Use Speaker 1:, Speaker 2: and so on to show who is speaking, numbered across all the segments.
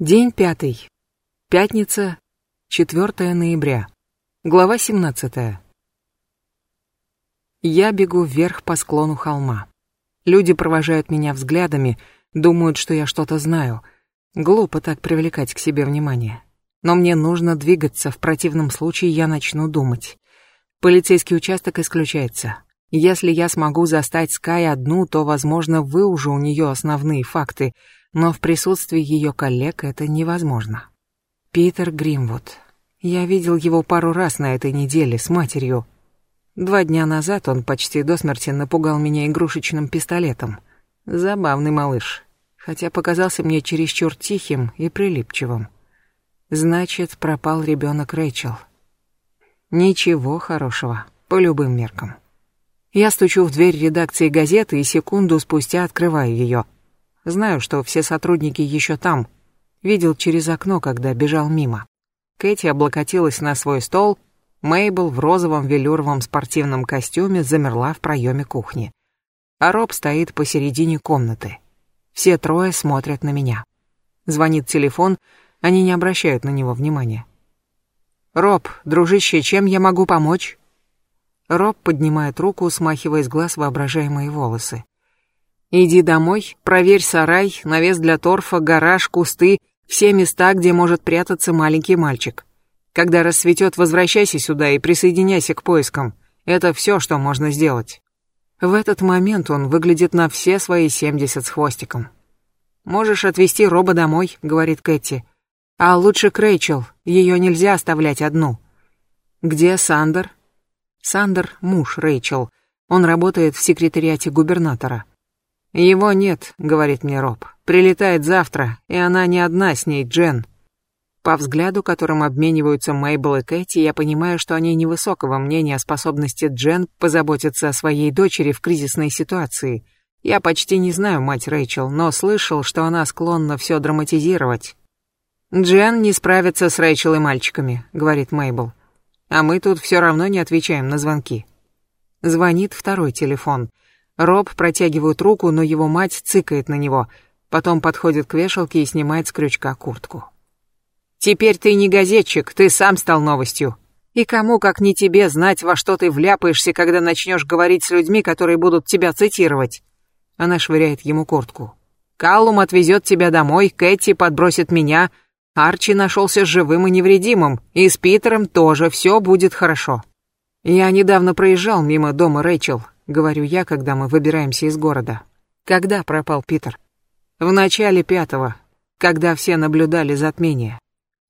Speaker 1: День пятый. Пятница, 4 ноября. Глава 17. Я бегу вверх по склону холма. Люди провожают меня взглядами, думают, что я что-то знаю. Глупо так привлекать к себе внимание. Но мне нужно двигаться, в противном случае я начну думать. Полицейский участок исключается. Если я смогу застать Скай одну, то, возможно, выужу у нее основные факты — но в присутствии ее коллег это невозможно. Питер Гримвуд. Я видел его пару раз на этой неделе с матерью. Два дня назад он почти до смерти напугал меня игрушечным пистолетом. Забавный малыш, хотя показался мне чересчур тихим и прилипчивым. Значит, пропал ребенок Рэйчел. Ничего хорошего, по любым меркам. Я стучу в дверь редакции газеты и секунду спустя открываю ее. Знаю, что все сотрудники еще там. Видел через окно, когда бежал мимо. Кэти облокотилась на свой стол, Мейбл в розовом велюровом спортивном костюме замерла в проеме кухни. А Роб стоит посередине комнаты. Все трое смотрят на меня. Звонит телефон, они не обращают на него внимания. «Роб, дружище, чем я могу помочь?» Роб поднимает руку, смахивая с глаз воображаемые волосы. Иди домой, проверь сарай, навес для торфа, гараж, кусты, все места, где может прятаться маленький мальчик. Когда рассветет, возвращайся сюда и присоединяйся к поискам. Это все, что можно сделать. В этот момент он выглядит на все свои семьдесят с хвостиком. «Можешь отвезти Роба домой», — говорит Кэти. «А лучше к Рэйчел, ее нельзя оставлять одну». «Где Сандер?» Сандер — муж Рэйчел. Он работает в секретариате губернатора. «Его нет», — говорит мне Роб. «Прилетает завтра, и она не одна с ней, Джен». По взгляду, которым обмениваются Мейбл и Кэти, я понимаю, что они невысокого мнения о способности Джен позаботиться о своей дочери в кризисной ситуации. Я почти не знаю мать Рэйчел, но слышал, что она склонна все драматизировать. «Джен не справится с Рэйчел и мальчиками», — говорит Мейбл. «А мы тут все равно не отвечаем на звонки». Звонит второй телефон — Роб протягивает руку, но его мать цыкает на него, потом подходит к вешалке и снимает с крючка куртку. «Теперь ты не газетчик, ты сам стал новостью. И кому, как не тебе, знать, во что ты вляпаешься, когда начнешь говорить с людьми, которые будут тебя цитировать?» Она швыряет ему куртку. «Каллум отвезет тебя домой, Кэти подбросит меня, Арчи нашелся живым и невредимым, и с Питером тоже все будет хорошо». Я недавно проезжал мимо дома Рэйчел, — говорю я, когда мы выбираемся из города. «Когда пропал Питер?» «В начале пятого, когда все наблюдали затмение».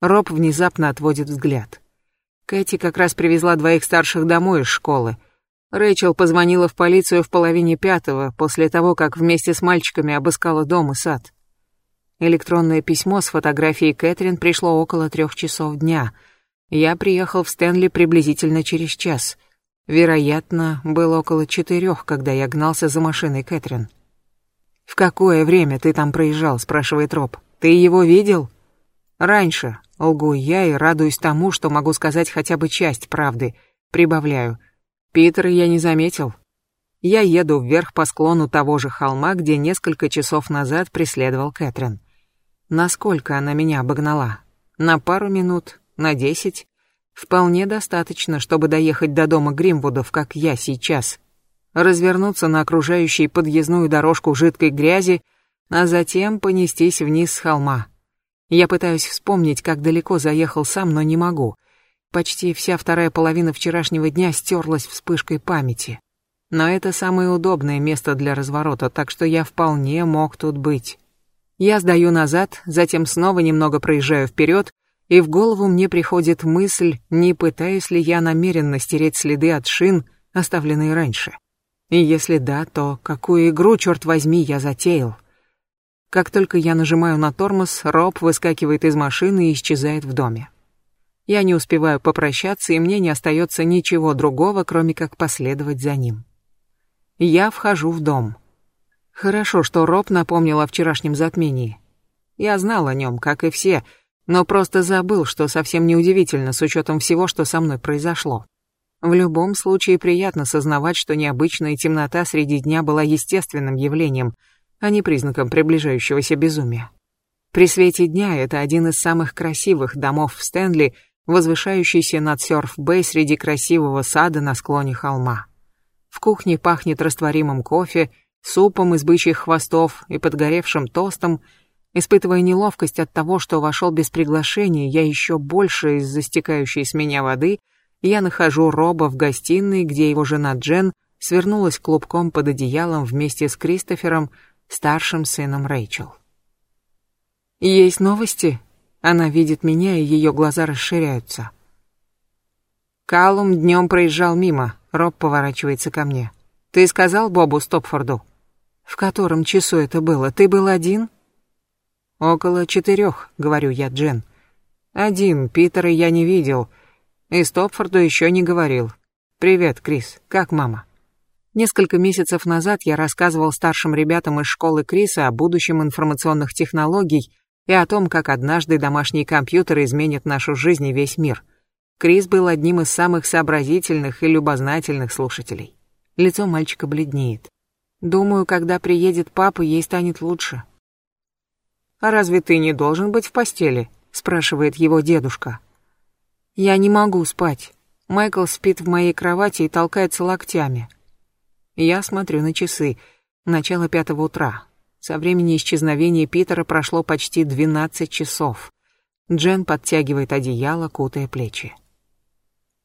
Speaker 1: Роб внезапно отводит взгляд. Кэти как раз привезла двоих старших домой из школы. Рэйчел позвонила в полицию в половине пятого, после того, как вместе с мальчиками обыскала дом и сад. Электронное письмо с фотографией Кэтрин пришло около трех часов дня. Я приехал в Стэнли приблизительно через час. Вероятно, было около четырех, когда я гнался за машиной Кэтрин. «В какое время ты там проезжал?» — спрашивает Роб. «Ты его видел?» «Раньше», — лгу я и радуюсь тому, что могу сказать хотя бы часть правды. Прибавляю. «Питера я не заметил». Я еду вверх по склону того же холма, где несколько часов назад преследовал Кэтрин. Насколько она меня обогнала? На пару минут? На десять? Вполне достаточно, чтобы доехать до дома Гримвудов, как я сейчас. Развернуться на окружающей подъездную дорожку жидкой грязи, а затем понестись вниз с холма. Я пытаюсь вспомнить, как далеко заехал сам, но не могу. Почти вся вторая половина вчерашнего дня стерлась вспышкой памяти. Но это самое удобное место для разворота, так что я вполне мог тут быть. Я сдаю назад, затем снова немного проезжаю вперед, и в голову мне приходит мысль, не пытаюсь ли я намеренно стереть следы от шин, оставленные раньше. И если да, то какую игру, черт возьми, я затеял? Как только я нажимаю на тормоз, Роб выскакивает из машины и исчезает в доме. Я не успеваю попрощаться, и мне не остается ничего другого, кроме как последовать за ним. Я вхожу в дом. Хорошо, что Роб напомнил о вчерашнем затмении. Я знал о нем, как и все, — но просто забыл, что совсем неудивительно с учетом всего, что со мной произошло. В любом случае приятно сознавать, что необычная темнота среди дня была естественным явлением, а не признаком приближающегося безумия. При свете дня это один из самых красивых домов в Стэнли, возвышающийся над сёрф-бэй среди красивого сада на склоне холма. В кухне пахнет растворимым кофе, супом из бычьих хвостов и подгоревшим тостом. Испытывая неловкость от того, что вошел без приглашения, я еще больше из застекающей с меня воды, я нахожу Роба в гостиной, где его жена Джен свернулась клубком под одеялом вместе с Кристофером, старшим сыном Рэйчел. «Есть новости?» Она видит меня, и ее глаза расширяются. Калум днем проезжал мимо. Роб поворачивается ко мне. «Ты сказал Бобу Стопфорду?» «В котором часу это было? Ты был один?» «Около четырех», — говорю я Джен. «Один, Питера я не видел. И Стопфорду еще не говорил. Привет, Крис, как мама?» Несколько месяцев назад я рассказывал старшим ребятам из школы Криса о будущем информационных технологий и о том, как однажды домашние компьютеры изменят нашу жизнь и весь мир — Крис был одним из самых сообразительных и любознательных слушателей. Лицо мальчика бледнеет. Думаю, когда приедет папа, ей станет лучше. А разве ты не должен быть в постели? спрашивает его дедушка. Я не могу спать. Майкл спит в моей кровати и толкается локтями. Я смотрю на часы. Начало пятого утра. Со времени исчезновения Питера прошло почти двенадцать часов. Джен подтягивает одеяло, кутая плечи.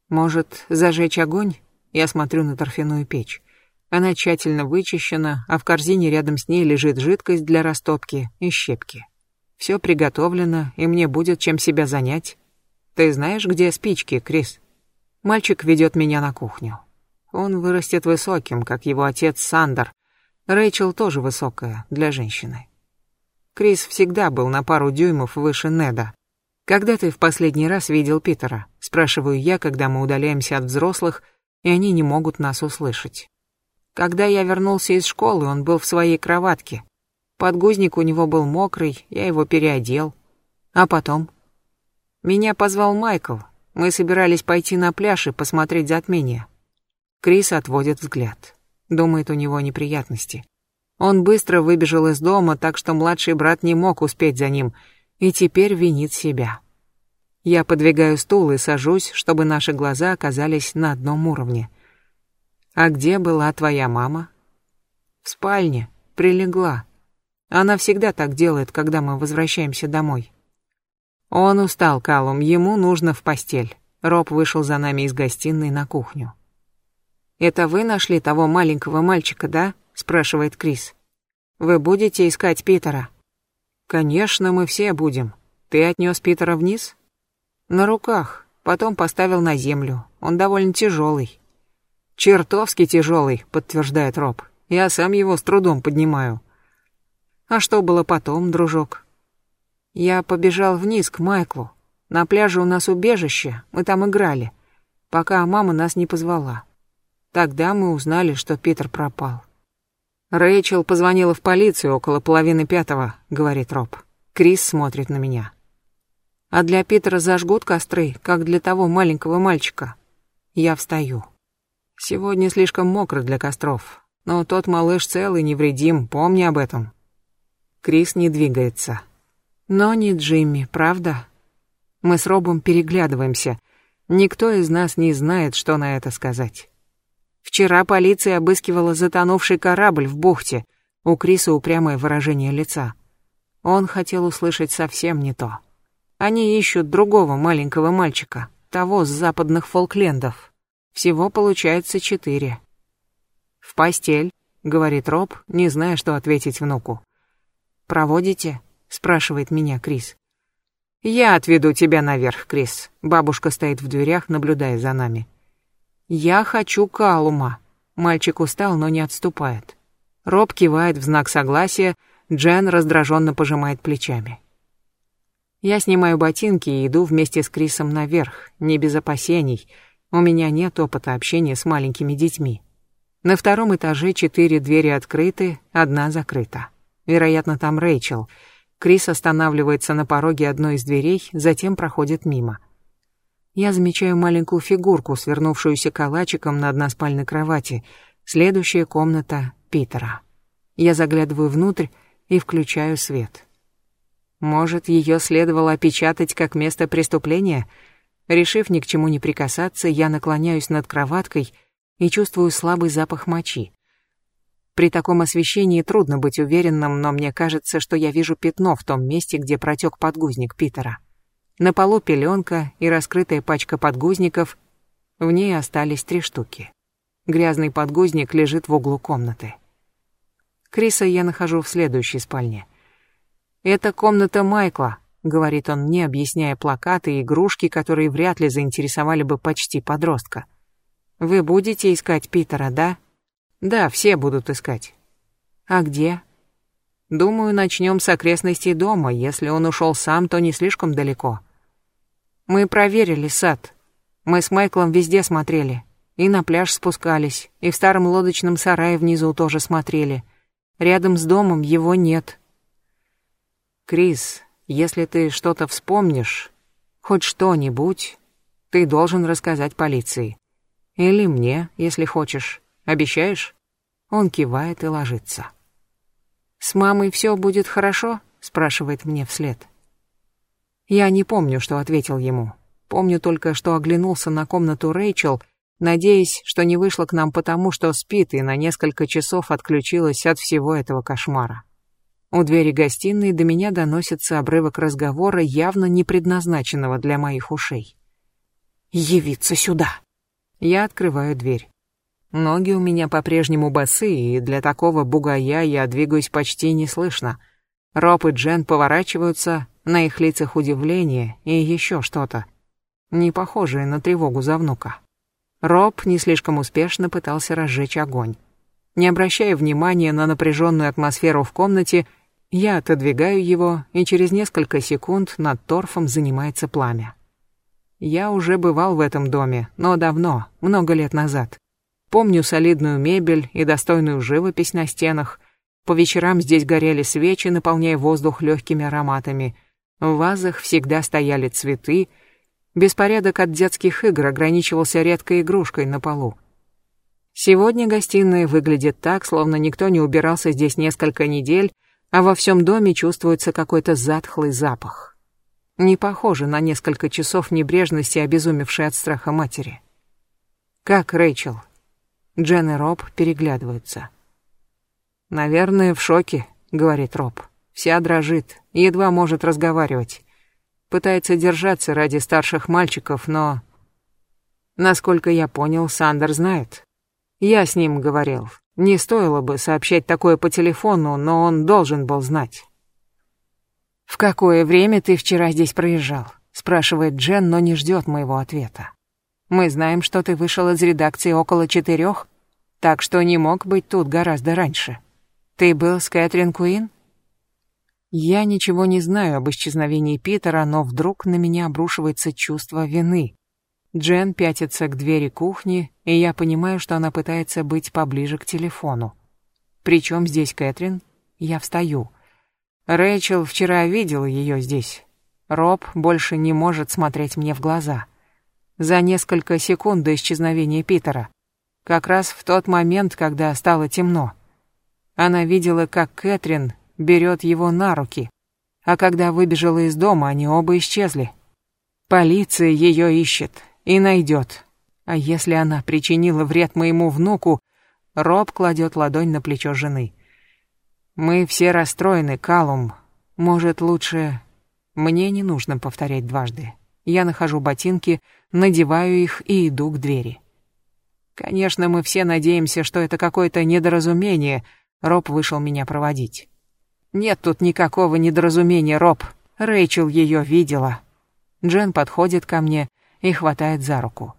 Speaker 1: Может, зажечь огонь? Я смотрю на торфяную печь. Она тщательно вычищена, а в корзине рядом с ней лежит жидкость для растопки и щепки. Все приготовлено, и мне будет чем себя занять. Ты знаешь, где спички, Крис? Мальчик ведет меня на кухню. Он вырастет высоким, как его отец Сандер. Рэйчел тоже высокая для женщины. Крис всегда был на пару дюймов выше Неда. «Когда ты в последний раз видел Питера?» — спрашиваю я, когда мы удаляемся от взрослых, и они не могут нас услышать. Когда я вернулся из школы, он был в своей кроватке. Подгузник у него был мокрый, я его переодел. А потом? Меня позвал Майкл. Мы собирались пойти на пляж и посмотреть затмение. Крис отводит взгляд. Думает, у него неприятности. Он быстро выбежал из дома, так что младший брат не мог успеть за ним — и теперь винит себя. Я подвигаю стул и сажусь, чтобы наши глаза оказались на одном уровне. «А где была твоя мама?» «В спальне, прилегла. Она всегда так делает, когда мы возвращаемся домой». Он устал, Калум, ему нужно в постель. Роб вышел за нами из гостиной на кухню. «Это вы нашли того маленького мальчика, да?» — спрашивает Крис. «Вы будете искать Питера?» Конечно, мы все будем. Ты отнес Питера вниз? На руках, потом поставил на землю. Он довольно тяжелый. Чертовски тяжелый, подтверждает Роб. Я сам его с трудом поднимаю. А что было потом, дружок? Я побежал вниз к Майклу. На пляже у нас убежище, мы там играли, пока мама нас не позвала. Тогда мы узнали, что Питер пропал. Рэйчел позвонила в полицию около половины пятого, говорит Роб. Крис смотрит на меня. А для Питера зажгут костры, как для того маленького мальчика. Я встаю. Сегодня слишком мокро для костров, но тот малыш целый, невредим, помни об этом. Крис не двигается. Но не Джимми, правда? Мы с Робом переглядываемся. Никто из нас не знает, что на это сказать. Вчера полиция обыскивала затонувший корабль в бухте. У Криса упрямое выражение лица. Он хотел услышать совсем не то. Они ищут другого маленького мальчика, того с западных Фолклендов. Всего получается четыре. «В постель», — говорит Роб, не зная, что ответить внуку. «Проводите?» — спрашивает меня Крис. «Я отведу тебя наверх, Крис». Бабушка стоит в дверях, наблюдая за нами. «Я хочу Калума». Мальчик устал, но не отступает. Роб кивает в знак согласия, Джен раздраженно пожимает плечами. Я снимаю ботинки и иду вместе с Крисом наверх, не без опасений. У меня нет опыта общения с маленькими детьми. На втором этаже четыре двери открыты, одна закрыта. Вероятно, там Рэйчел. Крис останавливается на пороге одной из дверей, затем проходит мимо я замечаю маленькую фигурку, свернувшуюся калачиком на односпальной кровати. Следующая комната Питера. Я заглядываю внутрь и включаю свет. Может, ее следовало опечатать как место преступления? Решив ни к чему не прикасаться, я наклоняюсь над кроваткой и чувствую слабый запах мочи. При таком освещении трудно быть уверенным, но мне кажется, что я вижу пятно в том месте, где протек подгузник Питера. На полу пеленка и раскрытая пачка подгузников, в ней остались три штуки. Грязный подгузник лежит в углу комнаты. Криса я нахожу в следующей спальне. «Это комната Майкла», — говорит он мне, объясняя плакаты и игрушки, которые вряд ли заинтересовали бы почти подростка. «Вы будете искать Питера, да?» «Да, все будут искать». «А где?» «Думаю, начнем с окрестностей дома. Если он ушел сам, то не слишком далеко». «Мы проверили сад. Мы с Майклом везде смотрели. И на пляж спускались, и в старом лодочном сарае внизу тоже смотрели. Рядом с домом его нет». «Крис, если ты что-то вспомнишь, хоть что-нибудь, ты должен рассказать полиции. Или мне, если хочешь. Обещаешь?» Он кивает и ложится. «С мамой все будет хорошо?» — спрашивает мне вслед. Я не помню, что ответил ему. Помню только, что оглянулся на комнату Рэйчел, надеясь, что не вышла к нам потому, что спит и на несколько часов отключилась от всего этого кошмара. У двери гостиной до меня доносится обрывок разговора, явно не предназначенного для моих ушей. «Явиться сюда!» Я открываю дверь. Ноги у меня по-прежнему босые, и для такого бугая я двигаюсь почти неслышно. Роб и Джен поворачиваются, на их лицах удивление и еще что-то, не похожее на тревогу за внука. Роб не слишком успешно пытался разжечь огонь. Не обращая внимания на напряженную атмосферу в комнате, я отодвигаю его, и через несколько секунд над торфом занимается пламя. Я уже бывал в этом доме, но давно, много лет назад. Помню солидную мебель и достойную живопись на стенах. По вечерам здесь горели свечи, наполняя воздух легкими ароматами. В вазах всегда стояли цветы. Беспорядок от детских игр ограничивался редкой игрушкой на полу. Сегодня гостиная выглядит так, словно никто не убирался здесь несколько недель, а во всем доме чувствуется какой-то затхлый запах. Не похоже на несколько часов небрежности, обезумевшей от страха матери. «Как Рэйчел?» Джен и Роб переглядываются. «Наверное, в шоке», — говорит Роб. «Вся дрожит, едва может разговаривать. Пытается держаться ради старших мальчиков, но...» Насколько я понял, Сандер знает. Я с ним говорил. Не стоило бы сообщать такое по телефону, но он должен был знать. «В какое время ты вчера здесь проезжал?» — спрашивает Джен, но не ждет моего ответа. «Мы знаем, что ты вышел из редакции около четырех, так что не мог быть тут гораздо раньше. Ты был с Кэтрин Куин?» Я ничего не знаю об исчезновении Питера, но вдруг на меня обрушивается чувство вины. Джен пятится к двери кухни, и я понимаю, что она пытается быть поближе к телефону. Причем здесь Кэтрин? Я встаю. Рэйчел вчера видела ее здесь. Роб больше не может смотреть мне в глаза. За несколько секунд до исчезновения Питера. Как раз в тот момент, когда стало темно. Она видела, как Кэтрин берет его на руки. А когда выбежала из дома, они оба исчезли. Полиция ее ищет и найдет. А если она причинила вред моему внуку, Роб кладет ладонь на плечо жены. Мы все расстроены, Калум. Может, лучше... Мне не нужно повторять дважды. Я нахожу ботинки, надеваю их и иду к двери. Конечно, мы все надеемся, что это какое-то недоразумение. Роб вышел меня проводить. Нет тут никакого недоразумения, Роб. Рэйчел ее видела. Джен подходит ко мне и хватает за руку.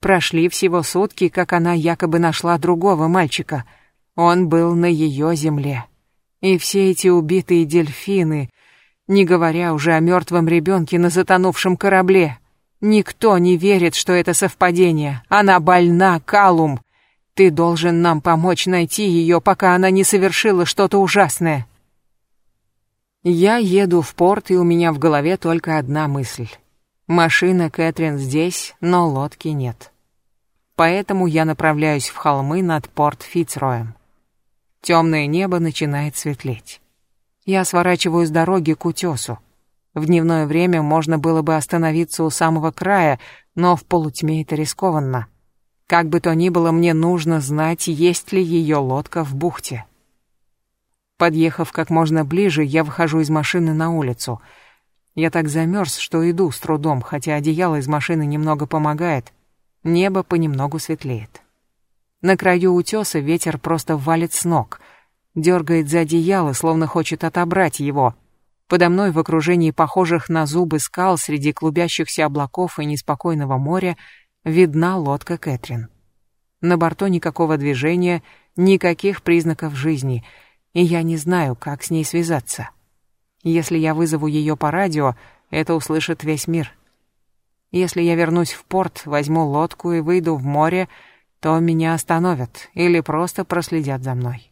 Speaker 1: Прошли всего сутки, как она якобы нашла другого мальчика. Он был на ее земле. И все эти убитые дельфины, не говоря уже о мертвом ребенке на затонувшем корабле. Никто не верит, что это совпадение. Она больна, Калум. Ты должен нам помочь найти ее, пока она не совершила что-то ужасное. Я еду в порт, и у меня в голове только одна мысль. Машина Кэтрин здесь, но лодки нет поэтому я направляюсь в холмы над порт Фицроем. Темное небо начинает светлеть. Я сворачиваю с дороги к утесу. В дневное время можно было бы остановиться у самого края, но в полутьме это рискованно. Как бы то ни было, мне нужно знать, есть ли ее лодка в бухте. Подъехав как можно ближе, я выхожу из машины на улицу. Я так замерз, что иду с трудом, хотя одеяло из машины немного помогает. Небо понемногу светлеет. На краю утеса ветер просто валит с ног. Дергает за одеяло, словно хочет отобрать его. Подо мной в окружении похожих на зубы скал среди клубящихся облаков и неспокойного моря видна лодка Кэтрин. На борту никакого движения, никаких признаков жизни, и я не знаю, как с ней связаться. Если я вызову ее по радио, это услышит весь мир. Если я вернусь в порт, возьму лодку и выйду в море, то меня остановят или просто проследят за мной.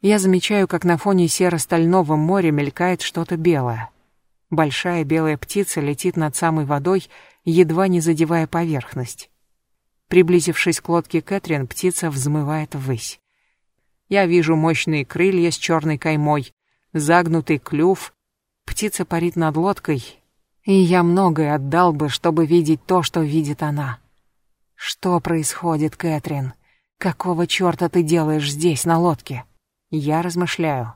Speaker 1: Я замечаю, как на фоне серо-стального моря мелькает что-то белое. Большая белая птица летит над самой водой, едва не задевая поверхность. Приблизившись к лодке Кэтрин, птица взмывает ввысь. Я вижу мощные крылья с черной каймой, загнутый клюв. Птица парит над лодкой, и я многое отдал бы, чтобы видеть то, что видит она. Что происходит, Кэтрин? Какого черта ты делаешь здесь, на лодке? Я размышляю.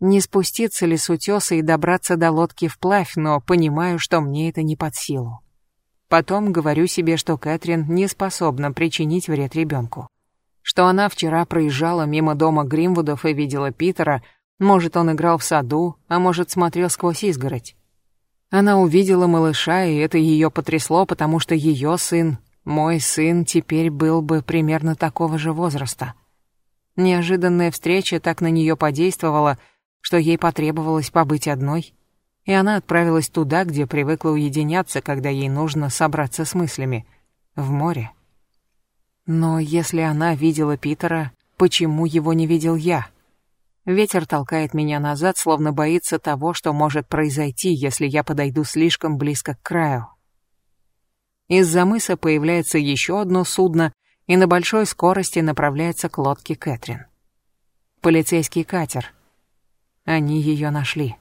Speaker 1: Не спуститься ли с утеса и добраться до лодки вплавь, но понимаю, что мне это не под силу. Потом говорю себе, что Кэтрин не способна причинить вред ребенку. Что она вчера проезжала мимо дома Гримвудов и видела Питера, может, он играл в саду, а может, смотрел сквозь изгородь. Она увидела малыша, и это ее потрясло, потому что ее сын, мой сын, теперь был бы примерно такого же возраста. Неожиданная встреча так на нее подействовала, что ей потребовалось побыть одной, и она отправилась туда, где привыкла уединяться, когда ей нужно собраться с мыслями, в море. Но если она видела Питера, почему его не видел я? Ветер толкает меня назад, словно боится того, что может произойти, если я подойду слишком близко к краю. Из-за мыса появляется еще одно судно, и на большой скорости направляется к лодке Кэтрин. Полицейский катер. Они ее нашли.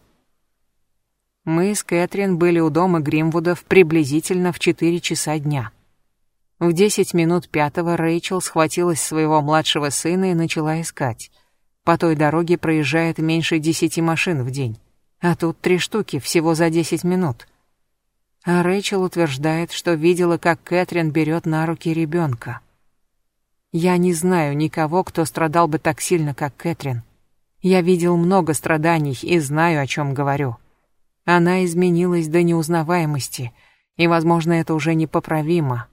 Speaker 1: Мы с Кэтрин были у дома Гримвудов приблизительно в 4 часа дня. В 10 минут пятого Рэйчел схватилась своего младшего сына и начала искать. По той дороге проезжает меньше десяти машин в день. А тут три штуки всего за 10 минут. А Рэйчел утверждает, что видела, как Кэтрин берет на руки ребенка. Я не знаю никого, кто страдал бы так сильно, как Кэтрин. Я видел много страданий и знаю, о чем говорю. Она изменилась до неузнаваемости, и, возможно, это уже непоправимо,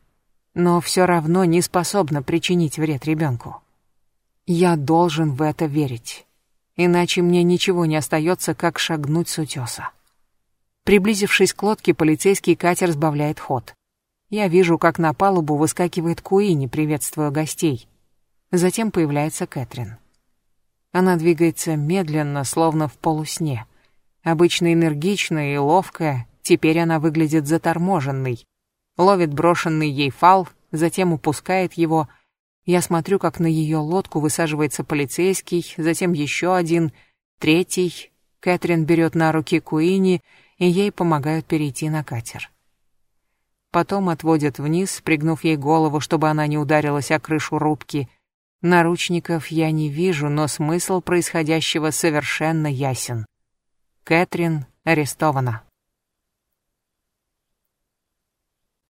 Speaker 1: но все равно не способна причинить вред ребенку. Я должен в это верить, иначе мне ничего не остается, как шагнуть с утеса. Приблизившись к лодке, полицейский катер сбавляет ход. Я вижу, как на палубу выскакивает Куини, приветствуя гостей. Затем появляется Кэтрин. Она двигается медленно, словно в полусне. Обычно энергичная и ловкая, теперь она выглядит заторможенной. Ловит брошенный ей фал, затем упускает его. Я смотрю, как на ее лодку высаживается полицейский, затем еще один, третий. Кэтрин берет на руки Куини, и ей помогают перейти на катер потом отводят вниз, пригнув ей голову, чтобы она не ударилась о крышу рубки. Наручников я не вижу, но смысл происходящего совершенно ясен. Кэтрин арестована.